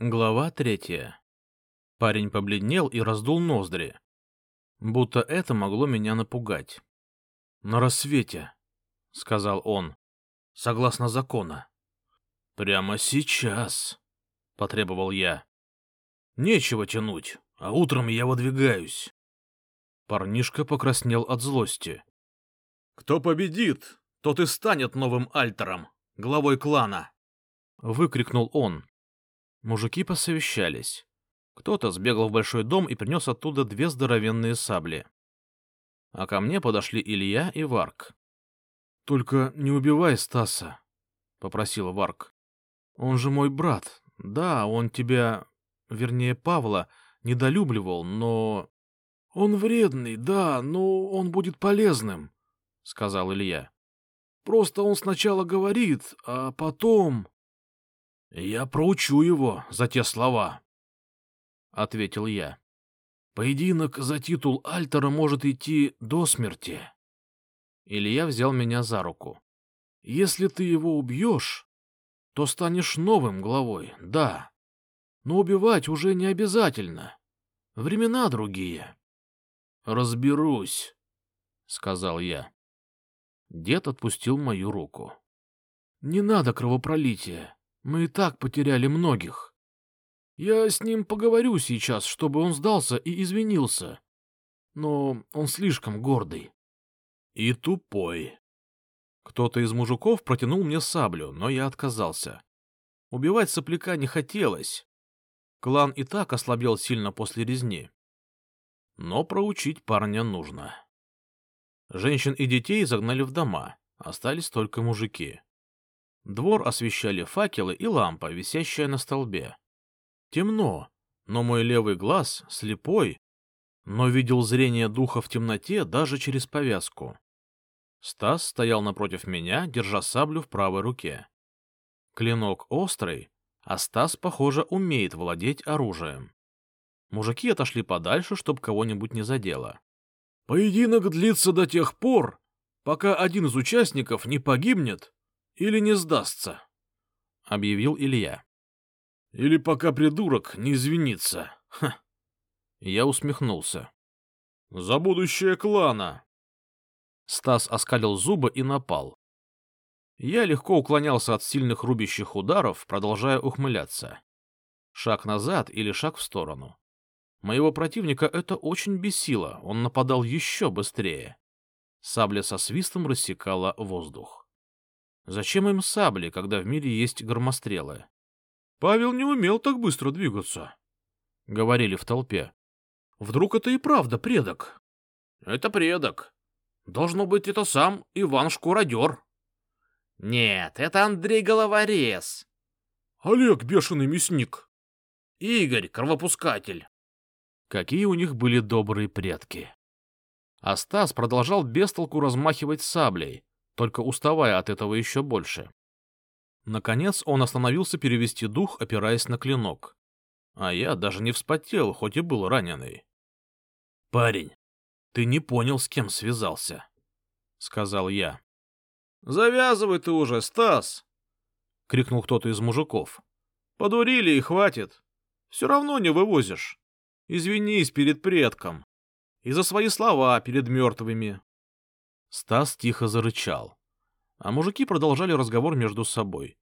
Глава третья. Парень побледнел и раздул ноздри, будто это могло меня напугать. — На рассвете, — сказал он, — согласно закона. — Прямо сейчас, — потребовал я. — Нечего тянуть, а утром я выдвигаюсь. Парнишка покраснел от злости. — Кто победит, тот и станет новым альтером, главой клана! — выкрикнул он. Мужики посовещались. Кто-то сбегал в большой дом и принес оттуда две здоровенные сабли. А ко мне подошли Илья и Варк. — Только не убивай Стаса, — попросил Варк. — Он же мой брат. Да, он тебя, вернее, Павла, недолюбливал, но... — Он вредный, да, но он будет полезным, — сказал Илья. — Просто он сначала говорит, а потом... — Я проучу его за те слова, — ответил я. — Поединок за титул Альтера может идти до смерти. Илья взял меня за руку. — Если ты его убьешь, то станешь новым главой, да. Но убивать уже не обязательно. Времена другие. — Разберусь, — сказал я. Дед отпустил мою руку. — Не надо кровопролития. Мы и так потеряли многих. Я с ним поговорю сейчас, чтобы он сдался и извинился. Но он слишком гордый. И тупой. Кто-то из мужиков протянул мне саблю, но я отказался. Убивать сопляка не хотелось. Клан и так ослабел сильно после резни. Но проучить парня нужно. Женщин и детей загнали в дома, остались только мужики. Двор освещали факелы и лампа, висящая на столбе. Темно, но мой левый глаз, слепой, но видел зрение духа в темноте даже через повязку. Стас стоял напротив меня, держа саблю в правой руке. Клинок острый, а Стас, похоже, умеет владеть оружием. Мужики отошли подальше, чтобы кого-нибудь не задело. «Поединок длится до тех пор, пока один из участников не погибнет или не сдастся, — объявил Илья. — Или пока придурок не извинится. Ха. Я усмехнулся. — За будущее клана! Стас оскалил зубы и напал. Я легко уклонялся от сильных рубящих ударов, продолжая ухмыляться. Шаг назад или шаг в сторону. Моего противника это очень бесило, он нападал еще быстрее. Сабля со свистом рассекала воздух. Зачем им сабли, когда в мире есть громострелы? Павел не умел так быстро двигаться, — говорили в толпе. Вдруг это и правда предок? Это предок. Должно быть, это сам Иван Шкуродер. Нет, это Андрей Головорез. Олег Бешеный Мясник. Игорь Кровопускатель. Какие у них были добрые предки. А Стас продолжал бестолку размахивать саблей, только уставая от этого еще больше. Наконец он остановился перевести дух, опираясь на клинок. А я даже не вспотел, хоть и был раненый. — Парень, ты не понял, с кем связался, — сказал я. — Завязывай ты уже, Стас! — крикнул кто-то из мужиков. — Подурили и хватит. Все равно не вывозишь. Извинись перед предком. И за свои слова перед мертвыми. Стас тихо зарычал. А мужики продолжали разговор между собой.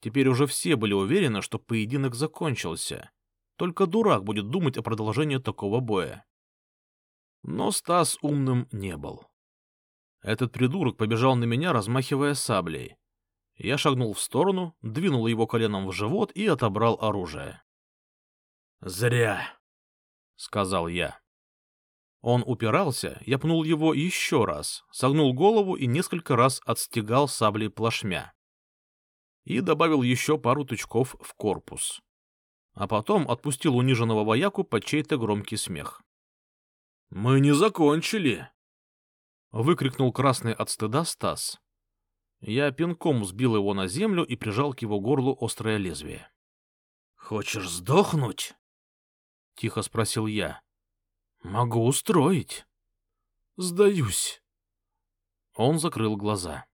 Теперь уже все были уверены, что поединок закончился. Только дурак будет думать о продолжении такого боя. Но Стас умным не был. Этот придурок побежал на меня, размахивая саблей. Я шагнул в сторону, двинул его коленом в живот и отобрал оружие. «Зря», — сказал я. Он упирался, я пнул его еще раз, согнул голову и несколько раз отстегал саблей плашмя. И добавил еще пару тычков в корпус. А потом отпустил униженного вояку под чей-то громкий смех. — Мы не закончили! — выкрикнул красный от стыда Стас. Я пинком сбил его на землю и прижал к его горлу острое лезвие. — Хочешь сдохнуть? — тихо спросил я. Могу устроить. Сдаюсь. Он закрыл глаза.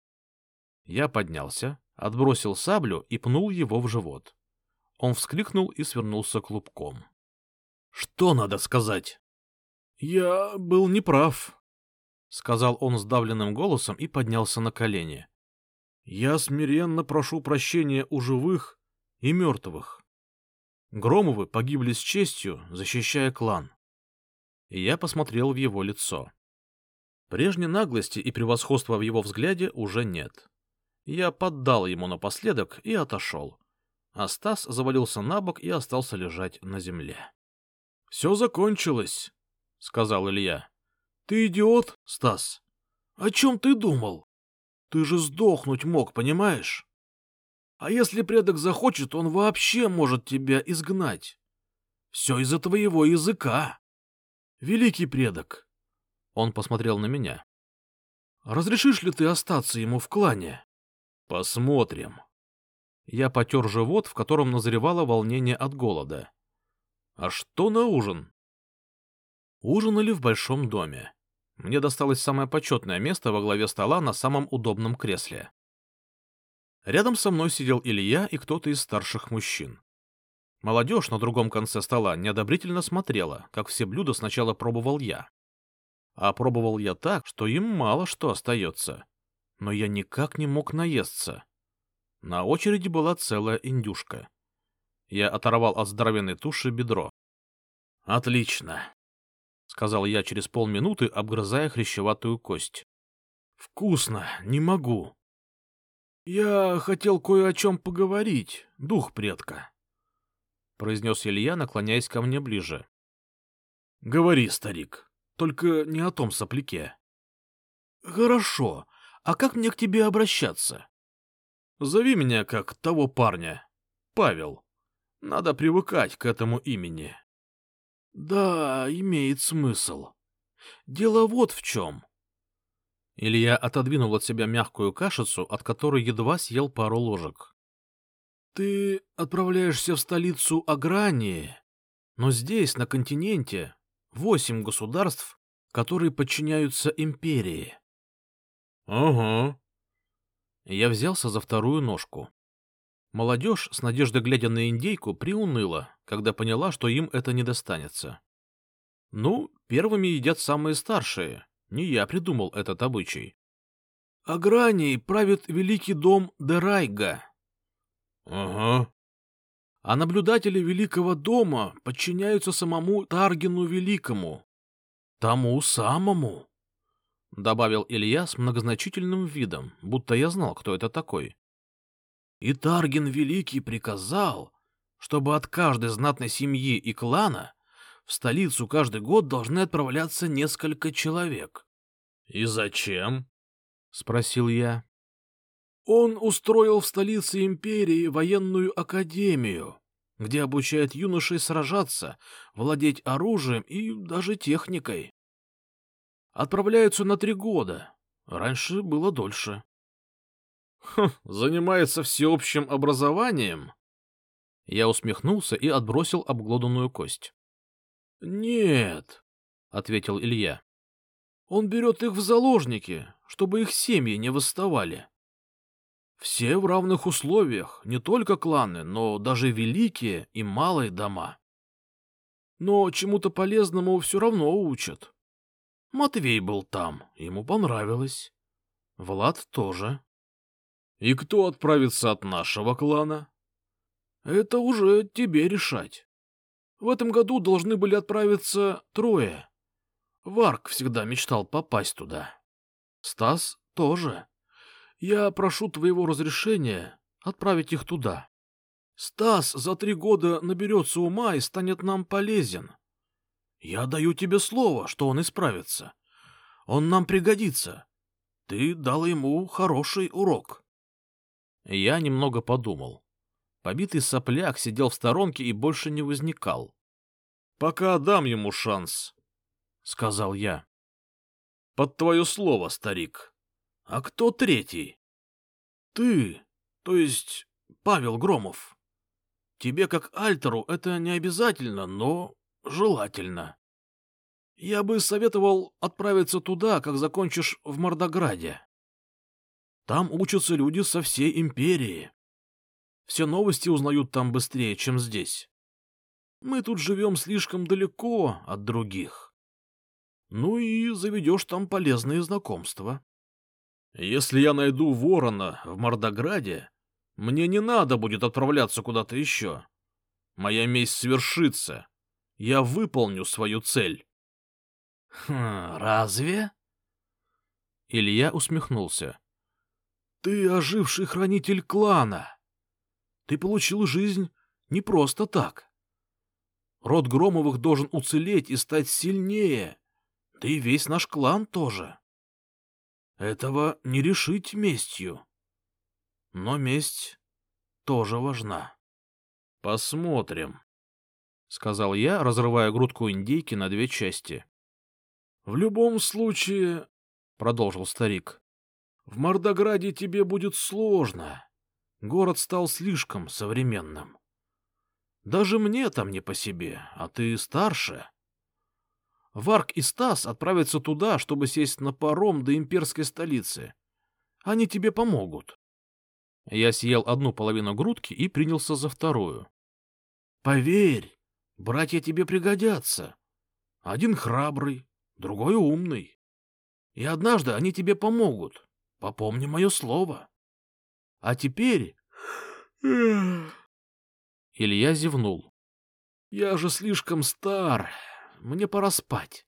Я поднялся, отбросил саблю и пнул его в живот. Он вскрикнул и свернулся клубком. — Что надо сказать? — Я был неправ, — сказал он сдавленным голосом и поднялся на колени. — Я смиренно прошу прощения у живых и мертвых. Громовы погибли с честью, защищая клан. И я посмотрел в его лицо. Прежней наглости и превосходства в его взгляде уже нет. Я поддал ему напоследок и отошел. А Стас завалился на бок и остался лежать на земле. — Все закончилось, — сказал Илья. — Ты идиот, Стас? О чем ты думал? Ты же сдохнуть мог, понимаешь? А если предок захочет, он вообще может тебя изгнать. Все из-за твоего языка. Великий предок. Он посмотрел на меня. Разрешишь ли ты остаться ему в клане? Посмотрим. Я потер живот, в котором назревало волнение от голода. А что на ужин? Ужинали в большом доме. Мне досталось самое почетное место во главе стола на самом удобном кресле. Рядом со мной сидел Илья и кто-то из старших мужчин. Молодежь на другом конце стола неодобрительно смотрела, как все блюда сначала пробовал я. А пробовал я так, что им мало что остается но я никак не мог наесться. На очереди была целая индюшка. Я оторвал от здоровенной туши бедро. — Отлично, — сказал я через полминуты, обгрызая хрящеватую кость. — Вкусно, не могу. — Я хотел кое о чем поговорить, дух предка, — произнес Илья, наклоняясь ко мне ближе. — Говори, старик, только не о том сопляке. — Хорошо, а как мне к тебе обращаться? Зови меня как того парня. Павел. Надо привыкать к этому имени. Да, имеет смысл. Дело вот в чем. Илья отодвинул от себя мягкую кашицу, от которой едва съел пару ложек. Ты отправляешься в столицу Агрании, но здесь, на континенте, восемь государств, которые подчиняются империи. Ага. Я взялся за вторую ножку. Молодежь, с надеждой глядя на индейку, приуныла, когда поняла, что им это не достанется. Ну, первыми едят самые старшие. Не я придумал этот обычай. А граней правит великий дом Дерайга. Ага. А наблюдатели великого дома подчиняются самому Таргину Великому. Тому самому. — добавил Илья с многозначительным видом, будто я знал, кто это такой. «И Тарген Великий приказал, чтобы от каждой знатной семьи и клана в столицу каждый год должны отправляться несколько человек». «И зачем?» — спросил я. «Он устроил в столице империи военную академию, где обучает юношей сражаться, владеть оружием и даже техникой отправляются на три года. Раньше было дольше. Хм, занимается всеобщим образованием? Я усмехнулся и отбросил обглоданную кость. Нет, ответил Илья. Он берет их в заложники, чтобы их семьи не восставали. Все в равных условиях, не только кланы, но даже великие и малые дома. Но чему-то полезному все равно учат. Матвей был там, ему понравилось. Влад тоже. И кто отправится от нашего клана? Это уже тебе решать. В этом году должны были отправиться трое. Варк всегда мечтал попасть туда. Стас тоже. Я прошу твоего разрешения отправить их туда. Стас за три года наберется ума и станет нам полезен. Я даю тебе слово, что он исправится. Он нам пригодится. Ты дал ему хороший урок. Я немного подумал. Побитый сопляк сидел в сторонке и больше не возникал. — Пока дам ему шанс, — сказал я. — Под твое слово, старик. А кто третий? — Ты, то есть Павел Громов. Тебе, как альтеру, это не обязательно, но желательно. Я бы советовал отправиться туда, как закончишь в Мордограде. Там учатся люди со всей империи. Все новости узнают там быстрее, чем здесь. Мы тут живем слишком далеко от других. Ну и заведешь там полезные знакомства. Если я найду ворона в Мордограде, мне не надо будет отправляться куда-то еще. Моя месть свершится. Я выполню свою цель. Хм, разве? Илья усмехнулся. Ты оживший хранитель клана. Ты получил жизнь не просто так. Род Громовых должен уцелеть и стать сильнее. Да и весь наш клан тоже. Этого не решить местью. Но месть тоже важна. Посмотрим, — сказал я, разрывая грудку индейки на две части. — В любом случае, — продолжил старик, — в Мордограде тебе будет сложно. Город стал слишком современным. Даже мне там не по себе, а ты старше. Варк и Стас отправятся туда, чтобы сесть на паром до имперской столицы. Они тебе помогут. Я съел одну половину грудки и принялся за вторую. Поверь, братья тебе пригодятся. Один храбрый, другой умный. И однажды они тебе помогут. Попомни мое слово. А теперь... Илья зевнул. Я же слишком стар. Мне пора спать.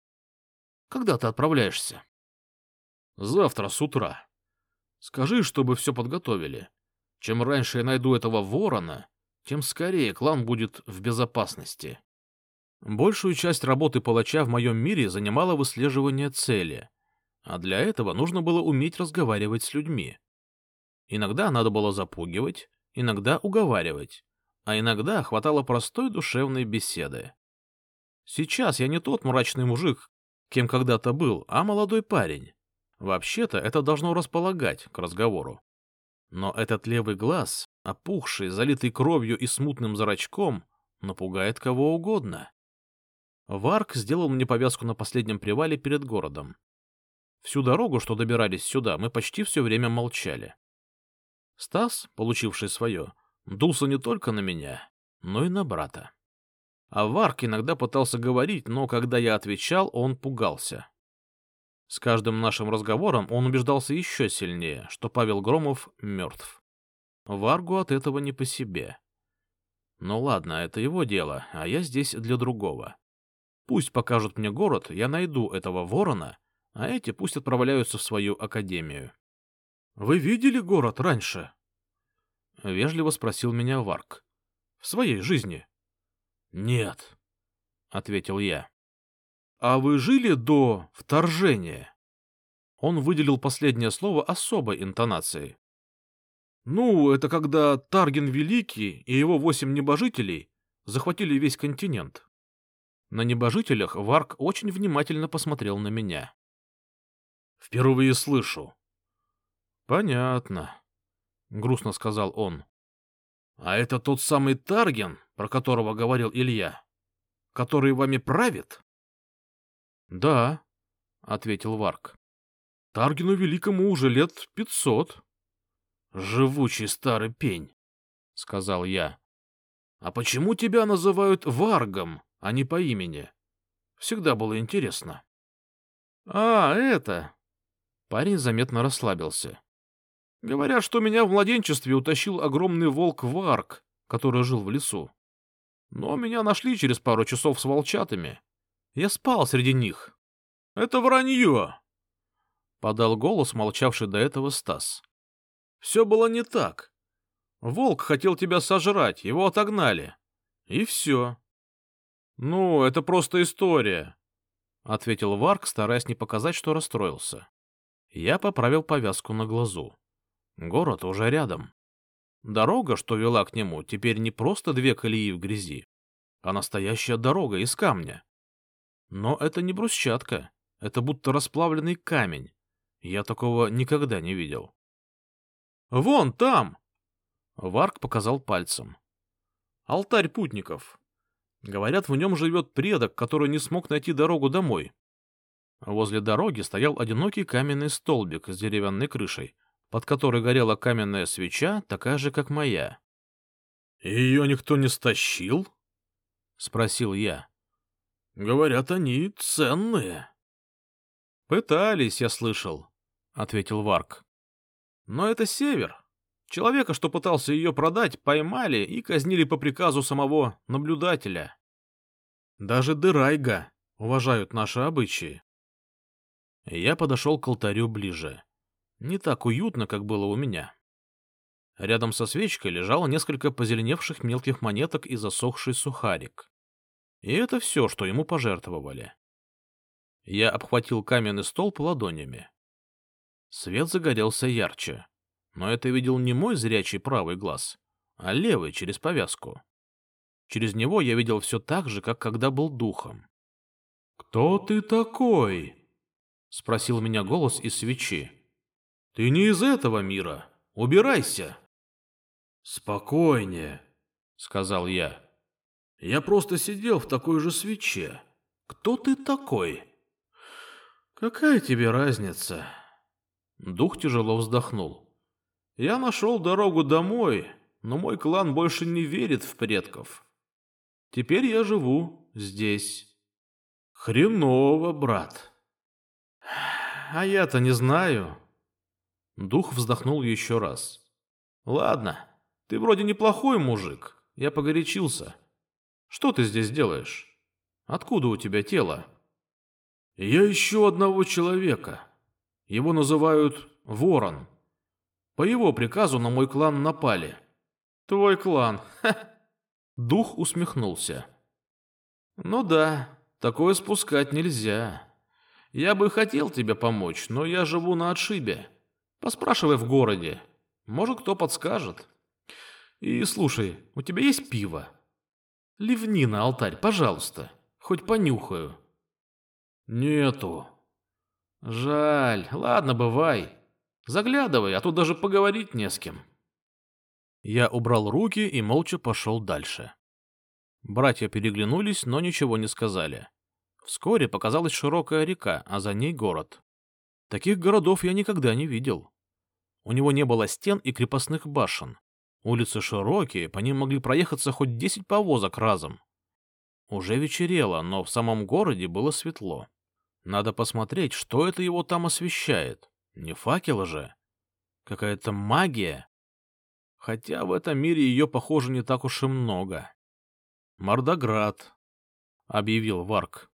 Когда ты отправляешься? Завтра с утра. Скажи, чтобы все подготовили. Чем раньше я найду этого ворона, тем скорее клан будет в безопасности. Большую часть работы палача в моем мире занимала выслеживание цели, а для этого нужно было уметь разговаривать с людьми. Иногда надо было запугивать, иногда уговаривать, а иногда хватало простой душевной беседы. Сейчас я не тот мрачный мужик, кем когда-то был, а молодой парень. Вообще-то это должно располагать к разговору. Но этот левый глаз, опухший, залитый кровью и смутным зрачком, напугает кого угодно. Варк сделал мне повязку на последнем привале перед городом. Всю дорогу, что добирались сюда, мы почти все время молчали. Стас, получивший свое, дулся не только на меня, но и на брата. А Варк иногда пытался говорить, но когда я отвечал, он пугался. С каждым нашим разговором он убеждался еще сильнее, что Павел Громов мертв. Варгу от этого не по себе. Ну ладно, это его дело, а я здесь для другого. Пусть покажут мне город, я найду этого ворона, а эти пусть отправляются в свою академию. — Вы видели город раньше? — вежливо спросил меня Варк. — В своей жизни? — Нет, — ответил я. «А вы жили до вторжения?» Он выделил последнее слово особой интонацией. «Ну, это когда Тарген Великий и его восемь небожителей захватили весь континент». На небожителях Варк очень внимательно посмотрел на меня. «Впервые слышу». «Понятно», — грустно сказал он. «А это тот самый Тарген, про которого говорил Илья, который вами правит?» Да, ответил Варк. Таргину Великому уже лет пятьсот. Живучий старый пень, сказал я. А почему тебя называют Варгом, а не по имени? Всегда было интересно. А, это. Парень заметно расслабился. Говорят, что меня в младенчестве утащил огромный волк Варг, который жил в лесу. Но меня нашли через пару часов с волчатами. Я спал среди них. — Это вранье! — подал голос, молчавший до этого Стас. — Все было не так. Волк хотел тебя сожрать, его отогнали. И все. — Ну, это просто история, — ответил Варк, стараясь не показать, что расстроился. Я поправил повязку на глазу. Город уже рядом. Дорога, что вела к нему, теперь не просто две колеи в грязи, а настоящая дорога из камня. Но это не брусчатка, это будто расплавленный камень. Я такого никогда не видел. «Вон там!» Варк показал пальцем. «Алтарь путников. Говорят, в нем живет предок, который не смог найти дорогу домой. Возле дороги стоял одинокий каменный столбик с деревянной крышей, под которой горела каменная свеча, такая же, как моя. Ее никто не стащил? — спросил я. — Говорят, они ценные. — Пытались, я слышал, — ответил Варк. — Но это север. Человека, что пытался ее продать, поймали и казнили по приказу самого наблюдателя. Даже Дырайга уважают наши обычаи. Я подошел к алтарю ближе. Не так уютно, как было у меня. Рядом со свечкой лежало несколько позеленевших мелких монеток и засохший сухарик. И это все, что ему пожертвовали. Я обхватил каменный столб ладонями. Свет загорелся ярче, но это видел не мой зрячий правый глаз, а левый через повязку. Через него я видел все так же, как когда был духом. «Кто ты такой?» — спросил меня голос из свечи. «Ты не из этого мира. Убирайся!» «Спокойнее», — сказал я. «Я просто сидел в такой же свече. Кто ты такой?» «Какая тебе разница?» Дух тяжело вздохнул. «Я нашел дорогу домой, но мой клан больше не верит в предков. Теперь я живу здесь». «Хреново, брат». «А я-то не знаю». Дух вздохнул еще раз. «Ладно, ты вроде неплохой мужик. Я погорячился. Что ты здесь делаешь? Откуда у тебя тело? Я ищу одного человека. Его называют Ворон. По его приказу на мой клан напали. Твой клан. Ха. Дух усмехнулся. Ну да, такое спускать нельзя. Я бы хотел тебе помочь, но я живу на отшибе. Поспрашивай в городе. Может, кто подскажет. И слушай, у тебя есть пиво? Ливни на алтарь, пожалуйста. Хоть понюхаю. Нету. Жаль. Ладно, бывай. Заглядывай, а то даже поговорить не с кем. Я убрал руки и молча пошел дальше. Братья переглянулись, но ничего не сказали. Вскоре показалась широкая река, а за ней город. Таких городов я никогда не видел. У него не было стен и крепостных башен. Улицы широкие, по ним могли проехаться хоть десять повозок разом. Уже вечерело, но в самом городе было светло. Надо посмотреть, что это его там освещает. Не факел же. Какая-то магия. Хотя в этом мире ее, похоже, не так уж и много. «Мордоград», — объявил Варк.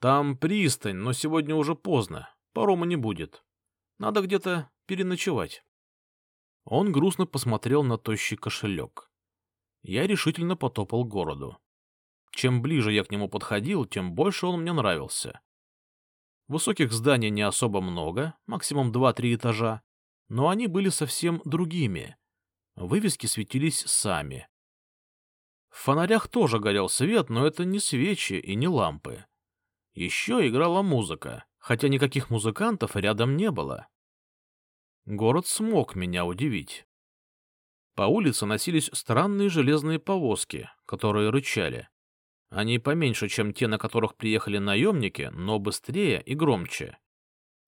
«Там пристань, но сегодня уже поздно. Парома не будет. Надо где-то переночевать». Он грустно посмотрел на тощий кошелек. Я решительно потопал городу. Чем ближе я к нему подходил, тем больше он мне нравился. Высоких зданий не особо много, максимум два-три этажа, но они были совсем другими. Вывески светились сами. В фонарях тоже горел свет, но это не свечи и не лампы. Еще играла музыка, хотя никаких музыкантов рядом не было. Город смог меня удивить. По улице носились странные железные повозки, которые рычали. Они поменьше, чем те, на которых приехали наемники, но быстрее и громче.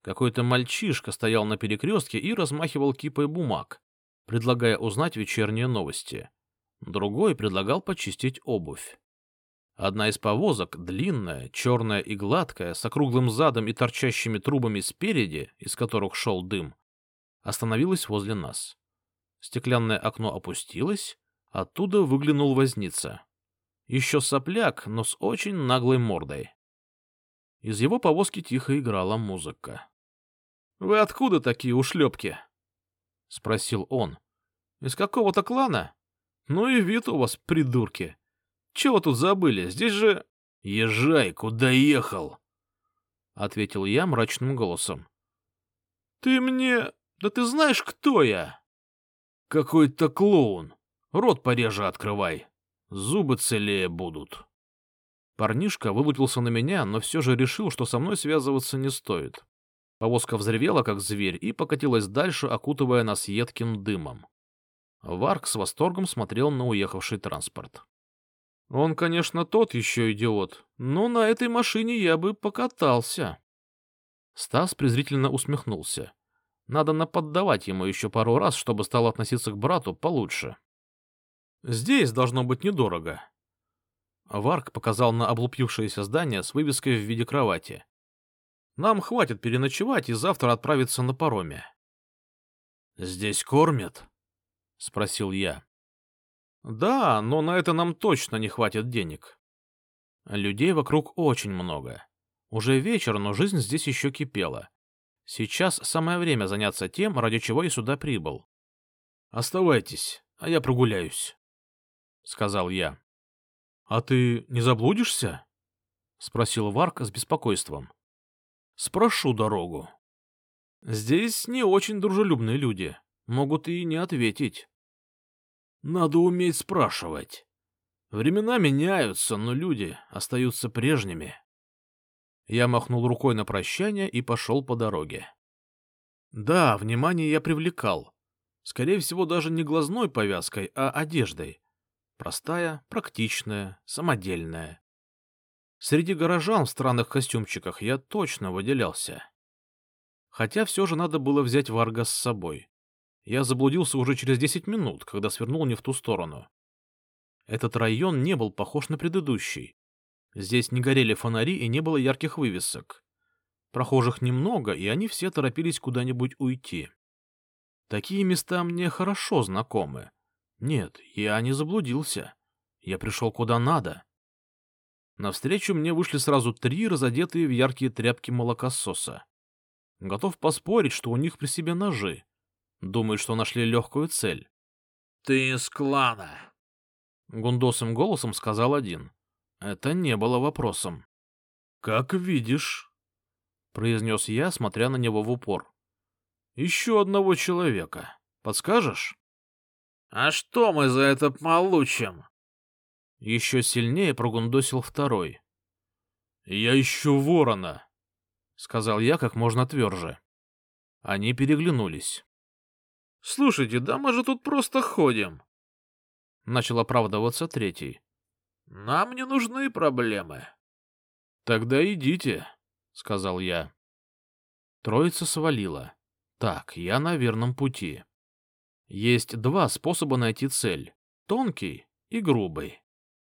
Какой-то мальчишка стоял на перекрестке и размахивал кипой бумаг, предлагая узнать вечерние новости. Другой предлагал почистить обувь. Одна из повозок, длинная, черная и гладкая, с округлым задом и торчащими трубами спереди, из которых шел дым, остановилась возле нас. Стеклянное окно опустилось, оттуда выглянул возница. Еще сопляк, но с очень наглой мордой. Из его повозки тихо играла музыка. — Вы откуда такие ушлепки? — спросил он. — Из какого-то клана? Ну и вид у вас, придурки. Чего тут забыли? Здесь же... — Езжай, куда ехал? — ответил я мрачным голосом. — Ты мне... Да ты знаешь, кто я? Какой-то клоун. Рот пореже открывай. Зубы целее будут. Парнишка вылупился на меня, но все же решил, что со мной связываться не стоит. Повозка взревела, как зверь, и покатилась дальше, окутывая нас едким дымом. Варк с восторгом смотрел на уехавший транспорт. Он, конечно, тот еще идиот, но на этой машине я бы покатался. Стас презрительно усмехнулся. Надо наподдавать ему еще пару раз, чтобы стал относиться к брату получше. Здесь должно быть недорого. Варк показал на облупившееся здание с вывеской в виде кровати. Нам хватит переночевать и завтра отправиться на пароме. — Здесь кормят? — спросил я. — Да, но на это нам точно не хватит денег. Людей вокруг очень много. Уже вечер, но жизнь здесь еще кипела. Сейчас самое время заняться тем, ради чего я сюда прибыл. — Оставайтесь, а я прогуляюсь, — сказал я. — А ты не заблудишься? — спросил Варк с беспокойством. — Спрошу дорогу. Здесь не очень дружелюбные люди, могут и не ответить. Надо уметь спрашивать. Времена меняются, но люди остаются прежними. Я махнул рукой на прощание и пошел по дороге. Да, внимание я привлекал. Скорее всего, даже не глазной повязкой, а одеждой. Простая, практичная, самодельная. Среди горожан в странных костюмчиках я точно выделялся. Хотя все же надо было взять Варга с собой. Я заблудился уже через десять минут, когда свернул не в ту сторону. Этот район не был похож на предыдущий. Здесь не горели фонари и не было ярких вывесок. Прохожих немного, и они все торопились куда-нибудь уйти. Такие места мне хорошо знакомы. Нет, я не заблудился. Я пришел куда надо. Навстречу мне вышли сразу три разодетые в яркие тряпки молокососа. Готов поспорить, что у них при себе ножи. Думают, что нашли легкую цель. — Ты из клана! — гундосым голосом сказал один. Это не было вопросом. — Как видишь, — произнес я, смотря на него в упор. — Еще одного человека. Подскажешь? — А что мы за это получим? Еще сильнее прогундосил второй. — Я ищу ворона, — сказал я как можно тверже. Они переглянулись. — Слушайте, да мы же тут просто ходим. Начал оправдываться третий. Нам не нужны проблемы. — Тогда идите, — сказал я. Троица свалила. Так, я на верном пути. Есть два способа найти цель — тонкий и грубый.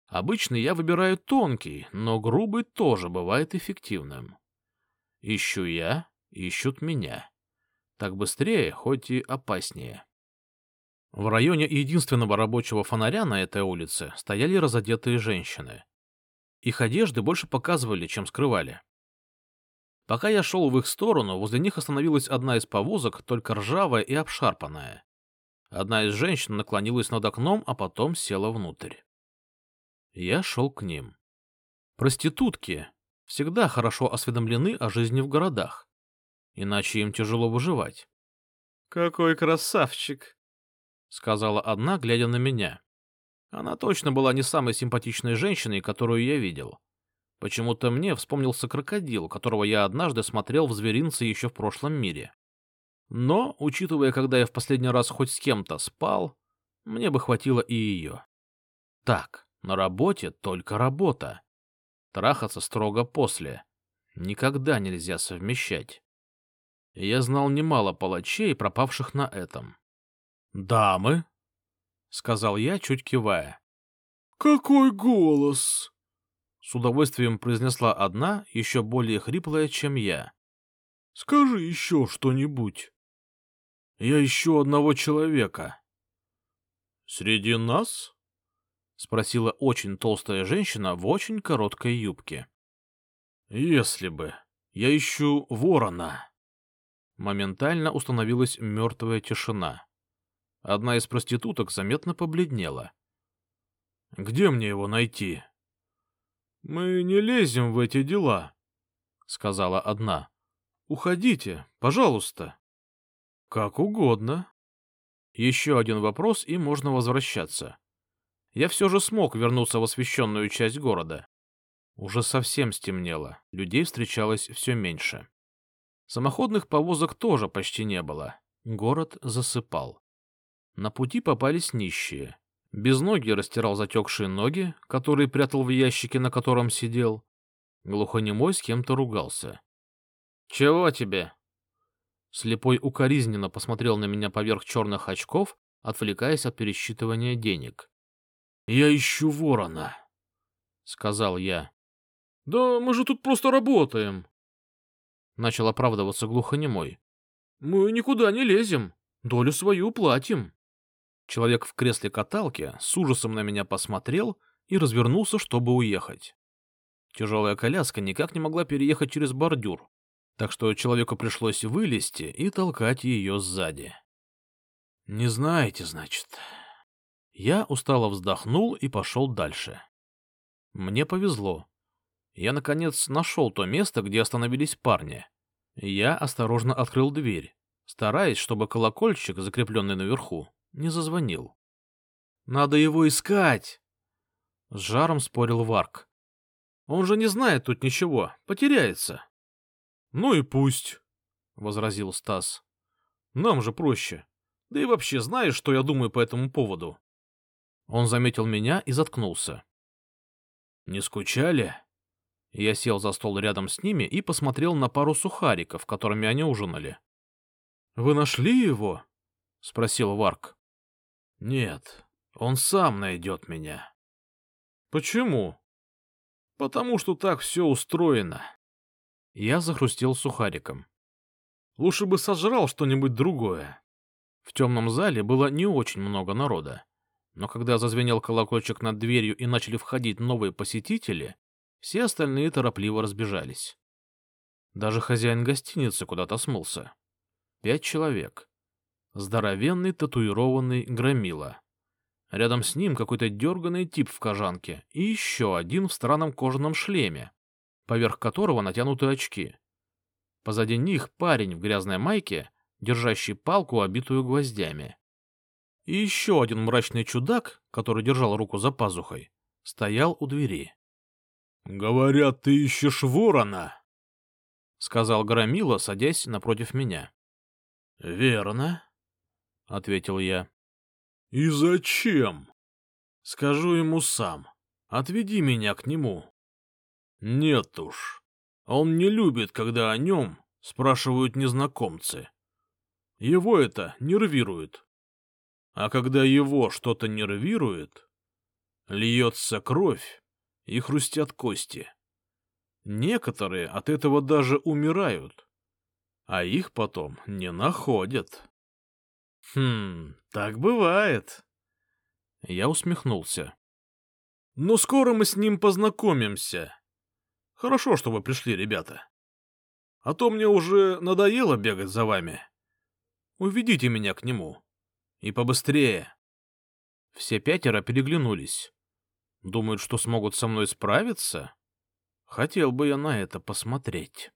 Обычно я выбираю тонкий, но грубый тоже бывает эффективным. Ищу я, ищут меня. Так быстрее, хоть и опаснее. В районе единственного рабочего фонаря на этой улице стояли разодетые женщины. Их одежды больше показывали, чем скрывали. Пока я шел в их сторону, возле них остановилась одна из повозок, только ржавая и обшарпанная. Одна из женщин наклонилась над окном, а потом села внутрь. Я шел к ним. Проститутки всегда хорошо осведомлены о жизни в городах, иначе им тяжело выживать. «Какой красавчик!» — сказала одна, глядя на меня. Она точно была не самой симпатичной женщиной, которую я видел. Почему-то мне вспомнился крокодил, которого я однажды смотрел в зверинце еще в прошлом мире. Но, учитывая, когда я в последний раз хоть с кем-то спал, мне бы хватило и ее. Так, на работе только работа. Трахаться строго после. Никогда нельзя совмещать. Я знал немало палачей, пропавших на этом. «Дамы?» — сказал я, чуть кивая. «Какой голос!» — с удовольствием произнесла одна, еще более хриплая, чем я. «Скажи еще что-нибудь. Я ищу одного человека». «Среди нас?» — спросила очень толстая женщина в очень короткой юбке. «Если бы. Я ищу ворона». Моментально установилась мертвая тишина. Одна из проституток заметно побледнела. — Где мне его найти? — Мы не лезем в эти дела, — сказала одна. — Уходите, пожалуйста. — Как угодно. Еще один вопрос, и можно возвращаться. Я все же смог вернуться в освещенную часть города. Уже совсем стемнело, людей встречалось все меньше. Самоходных повозок тоже почти не было. Город засыпал. На пути попались нищие. Безногий растирал затекшие ноги, которые прятал в ящике, на котором сидел. Глухонемой с кем-то ругался. — Чего тебе? Слепой укоризненно посмотрел на меня поверх черных очков, отвлекаясь от пересчитывания денег. Я ищу ворона, — сказал я. — Да мы же тут просто работаем, — начал оправдываться глухонемой. — Мы никуда не лезем, долю свою платим. Человек в кресле каталки с ужасом на меня посмотрел и развернулся, чтобы уехать. Тяжелая коляска никак не могла переехать через бордюр, так что человеку пришлось вылезти и толкать ее сзади. «Не знаете, значит?» Я устало вздохнул и пошел дальше. Мне повезло. Я, наконец, нашел то место, где остановились парни. Я осторожно открыл дверь, стараясь, чтобы колокольчик, закрепленный наверху, не зазвонил. «Надо его искать!» С жаром спорил Варк. «Он же не знает тут ничего, потеряется». «Ну и пусть», — возразил Стас. «Нам же проще. Да и вообще, знаешь, что я думаю по этому поводу?» Он заметил меня и заткнулся. «Не скучали?» Я сел за стол рядом с ними и посмотрел на пару сухариков, которыми они ужинали. «Вы нашли его?» — спросил Варк. «Нет, он сам найдет меня». «Почему?» «Потому что так все устроено». Я захрустел сухариком. «Лучше бы сожрал что-нибудь другое». В темном зале было не очень много народа. Но когда зазвенел колокольчик над дверью и начали входить новые посетители, все остальные торопливо разбежались. Даже хозяин гостиницы куда-то смылся. Пять человек. Здоровенный татуированный громила. Рядом с ним какой-то дерганый тип в кожанке и еще один в странном кожаном шлеме, поверх которого натянуты очки. Позади них парень в грязной майке, держащий палку, обитую гвоздями. И еще один мрачный чудак, который держал руку за пазухой, стоял у двери. — Говорят, ты ищешь ворона, — сказал Громила, садясь напротив меня. — Верно, — ответил я. — И зачем? — Скажу ему сам. Отведи меня к нему. — Нет уж. Он не любит, когда о нем спрашивают незнакомцы. Его это нервирует. А когда его что-то нервирует, льется кровь и хрустят кости. Некоторые от этого даже умирают, а их потом не находят. Хм, так бывает. Я усмехнулся. Но скоро мы с ним познакомимся. Хорошо, что вы пришли, ребята. А то мне уже надоело бегать за вами. Уведите меня к нему. И побыстрее. Все пятеро переглянулись. Думают, что смогут со мной справиться? Хотел бы я на это посмотреть.